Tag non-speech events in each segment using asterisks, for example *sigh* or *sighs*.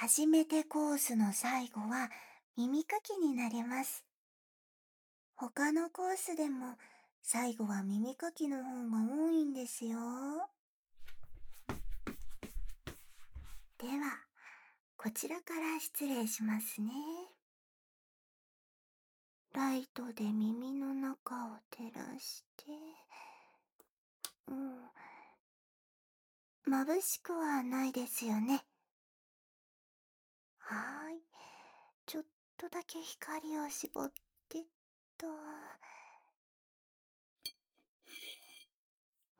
初めてコースの最後は耳かきになります。他のコースでも最後は耳かきの方が多いんですよ。では、こちらから失礼しますね。ライトで耳の中を照らして、うん。眩しくはないですよね。はい。ちょっとだけ光を絞ってっと。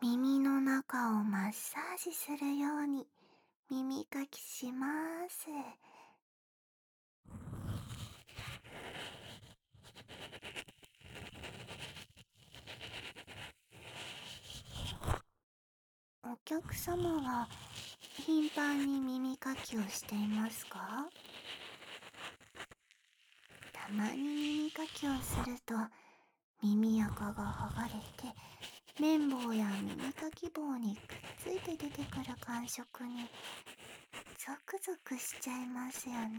耳の中をマッサージするように耳かきします。お客様は頻繁に耳かきをしていますか？たまに耳かきをすると耳垢が剥がれて綿棒や耳かき棒にくっついて出てくる感触にゾクゾクしちゃいますよね。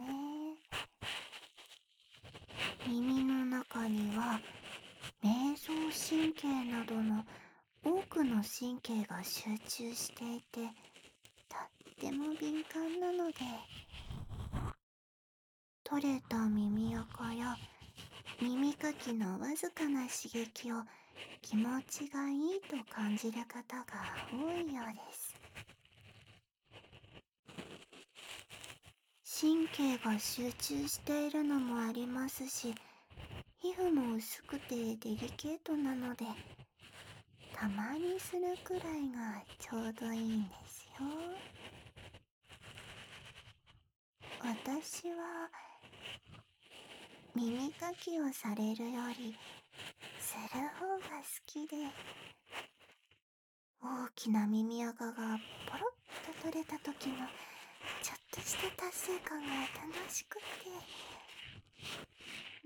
耳の中には瞑想神経などの多くの神経が集中していてても敏感なので取れた耳垢や耳かきのわずかな刺激を気持ちがいいと感じる方が多いようです。神経が集中しているのもありますし皮膚も薄くてデリケートなのでたまにするくらいがちょうどいいんですよ。私は耳かきをされるよりする方が好きで大きな耳垢がポロッと取れた時のちょっとした達成感が楽しくて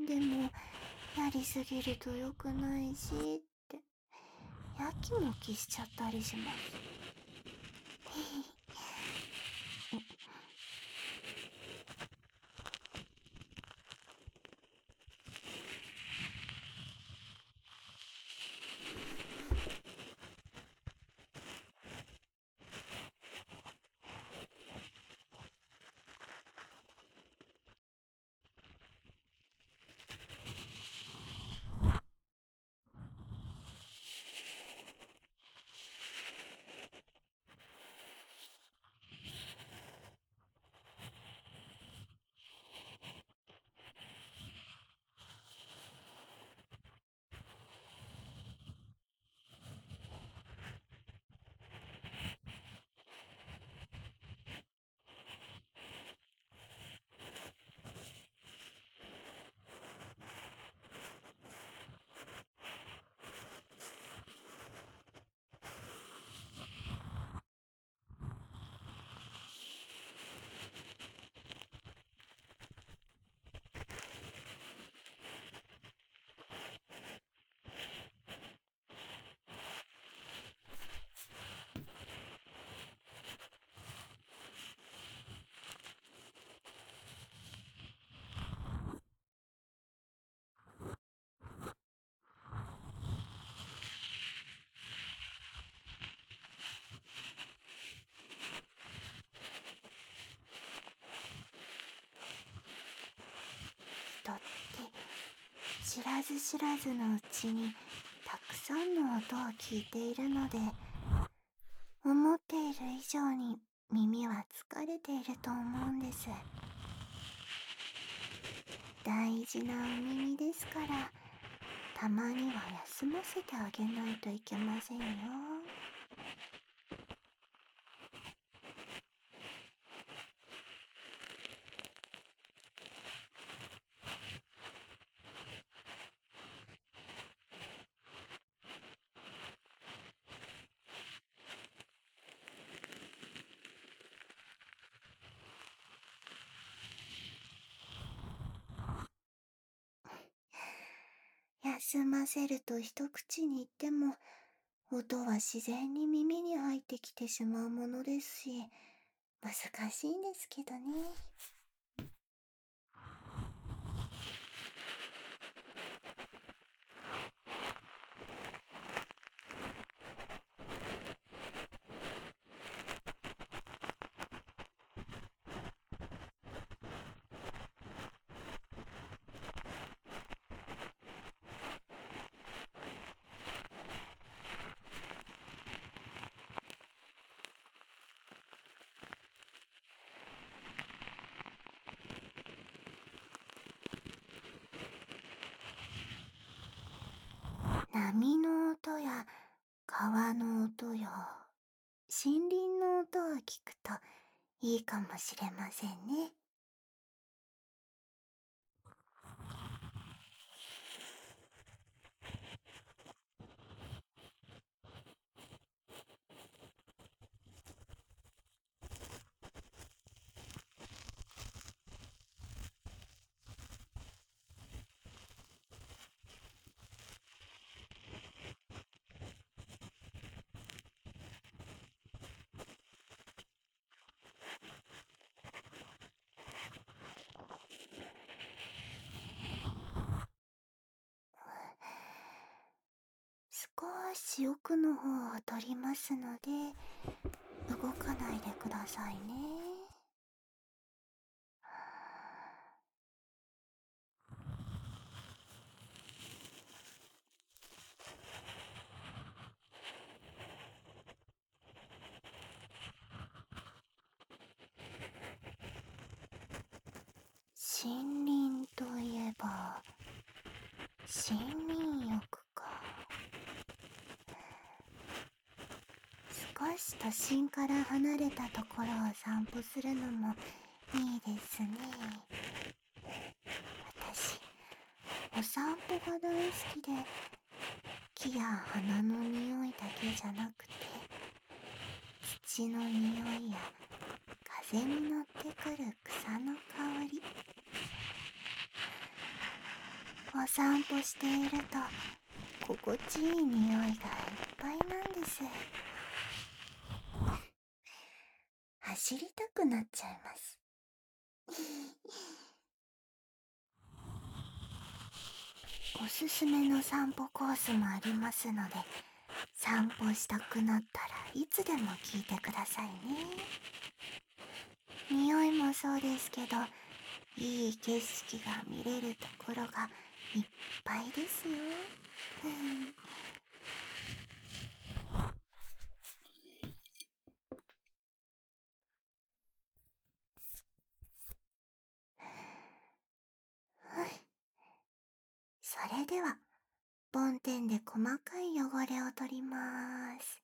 でもやりすぎると良くないしってやきもきしちゃったりします。知らず知らずのうちにたくさんの音を聞いているので思っている以上に耳は疲れていると思うんです。大事なお耳ですからたまには休ませてあげないといけませんよ。済ませると一口に言っても、音は自然に耳に入ってきてしまうものですし、難しいんですけどね。波の音や川の音や森林の音を聞くといいかもしれませんね。し奥の方を取りますので動かないでくださいね。*sighs* 森林といえば森林浴か少し都心から離れたところを散歩するのもいいですね。私お散歩が大好きで木や花の匂いだけじゃなくて土の匂いや風に乗ってくる草の香り。お散歩していると心地いい匂いがいっぱいなんです。走りたくなっちゃいます。*laughs* おすすめの散歩コースもありますので散歩したくなったらいつでも聞いてくださいね。匂いもそうですけどいい景色が見れるところがいっぱいですよ。それでは、ボンテンで細かい汚れを取ります。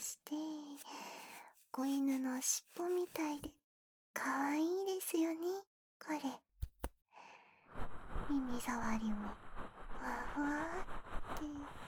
して子犬の尻尾みたいでかわいいですよね。これ。耳障りも。ふわふわって。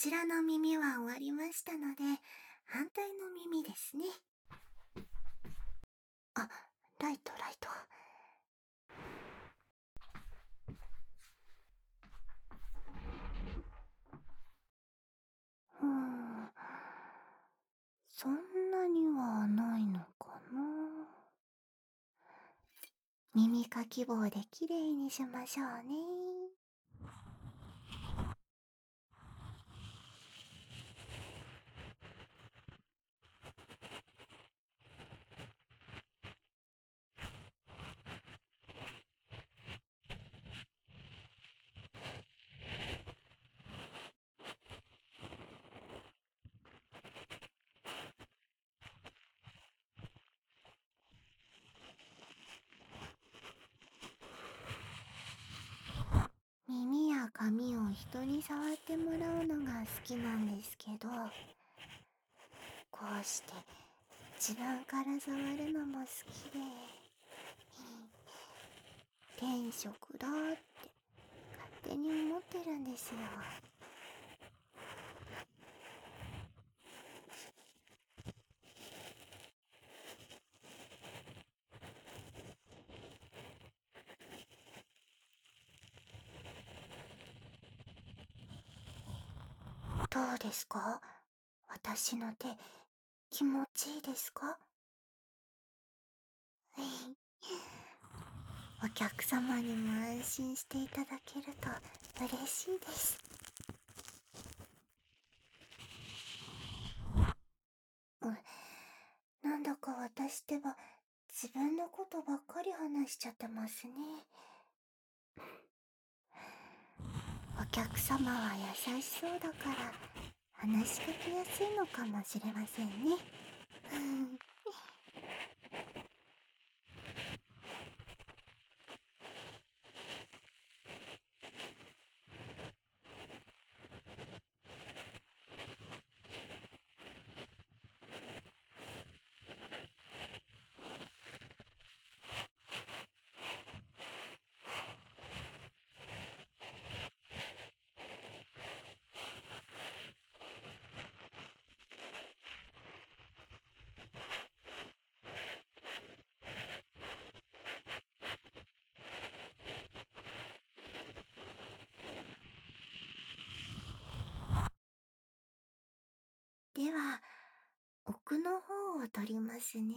ちらの耳は終わりましたので、反対の耳ですね。あ、ライト、ライト。うん、そんなにはないのかな。耳かき棒できれいにしましょうね。人に触ってもらうのが好きなんですけどこうして自分から触るのも好きで天職だって勝手に思ってるんですよどうですか？私の手、気持ちいいですか？お客様にも安心していただけると嬉しいです。なんだか私では自分のことばっかり話しちゃってますね。お客様は優しそうだから。話しかけやすいのかもしれませんね。では、奥の方を取りますね。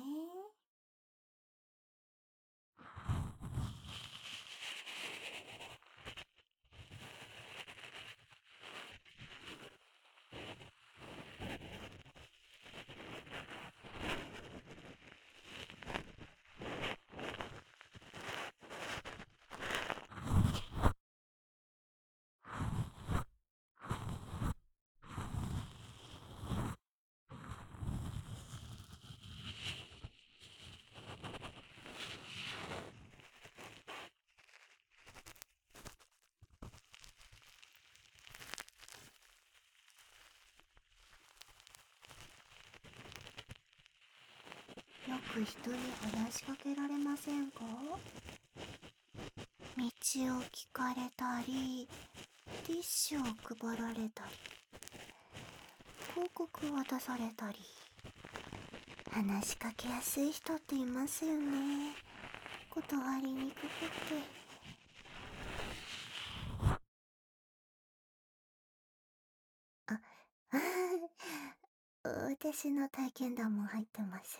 よく人に話しかけられませんか？道を聞かれたりティッシュを配られたり広告を渡されたり話しかけやすい人っていますよね。断りにくくて。*laughs* 私の体験談も入ってます。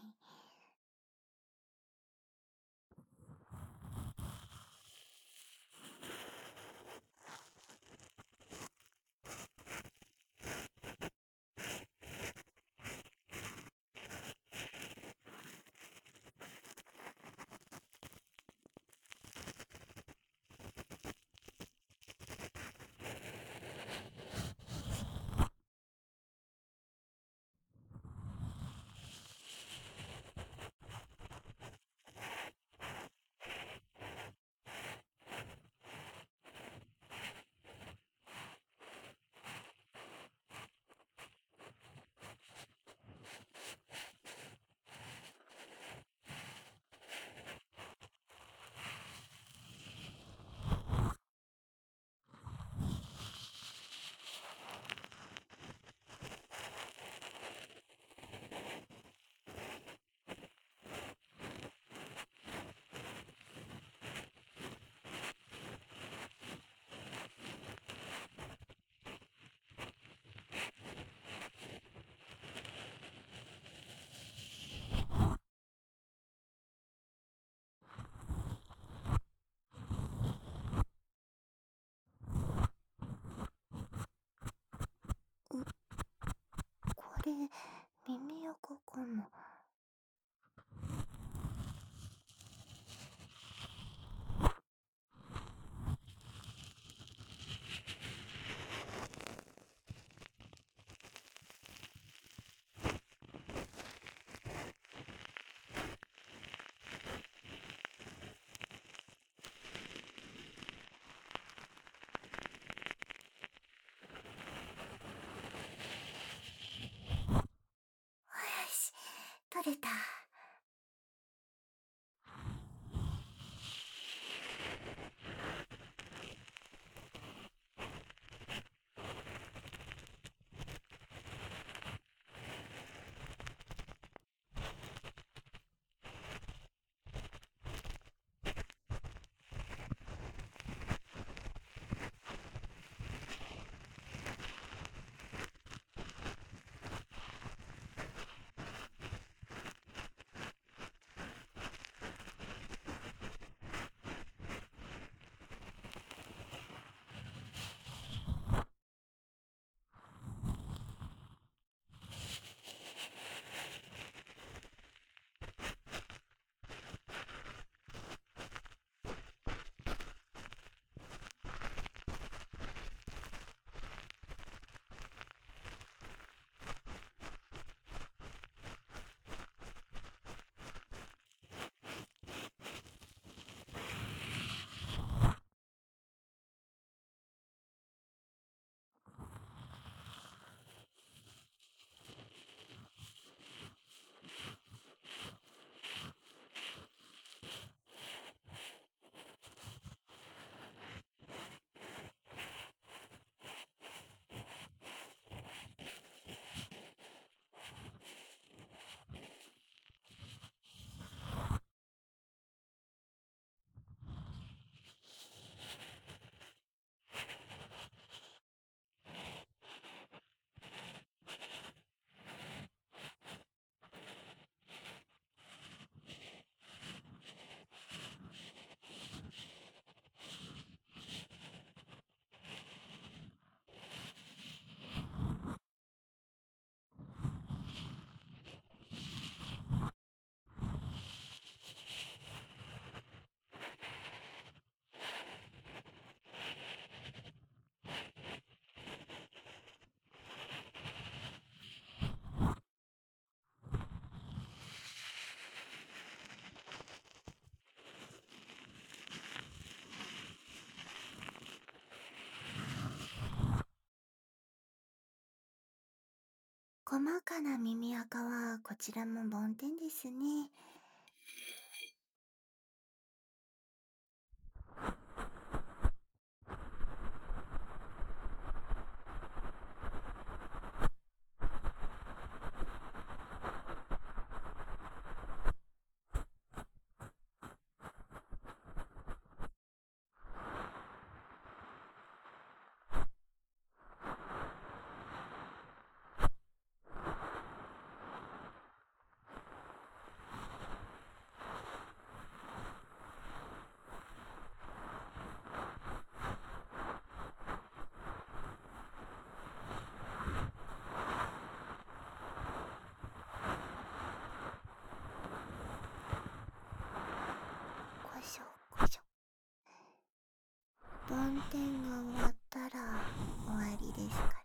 耳垢かな yeah. *sighs* *sighs* 細かな耳垢はこちらも梵天ですね。梵天が終わったら終わりですから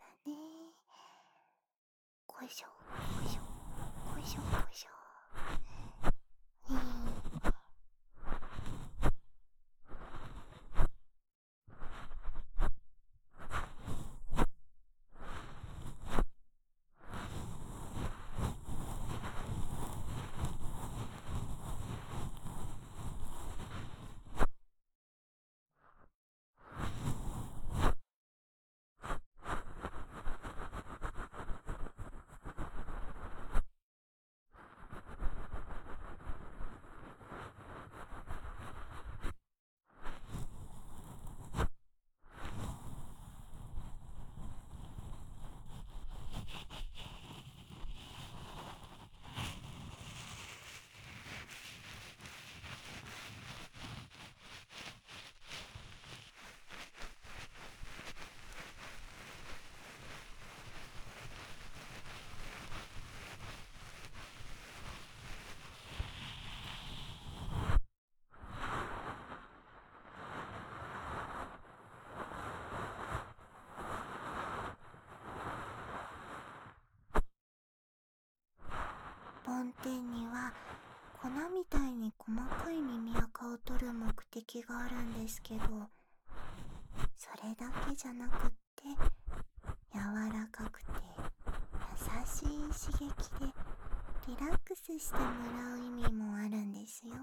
ンには粉みたいに細かい耳垢を取る目的があるんですけどそれだけじゃなくって柔らかくて優しい刺激でリラックスしてもらう意味もあるんですよ。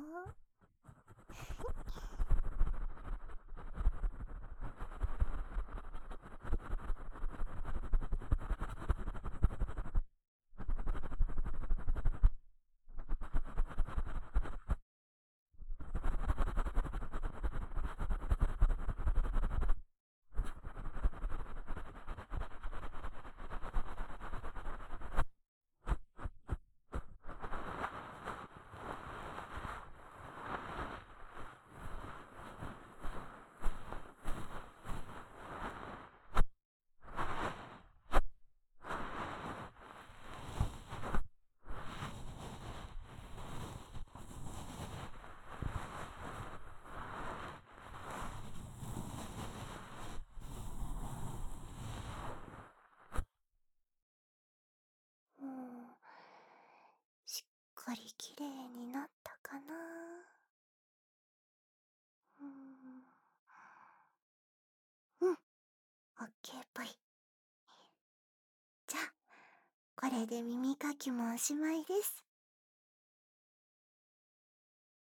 かり綺麗になったかな。うん。うん。オッケーぽいじゃあこれで耳かきもおしまいです。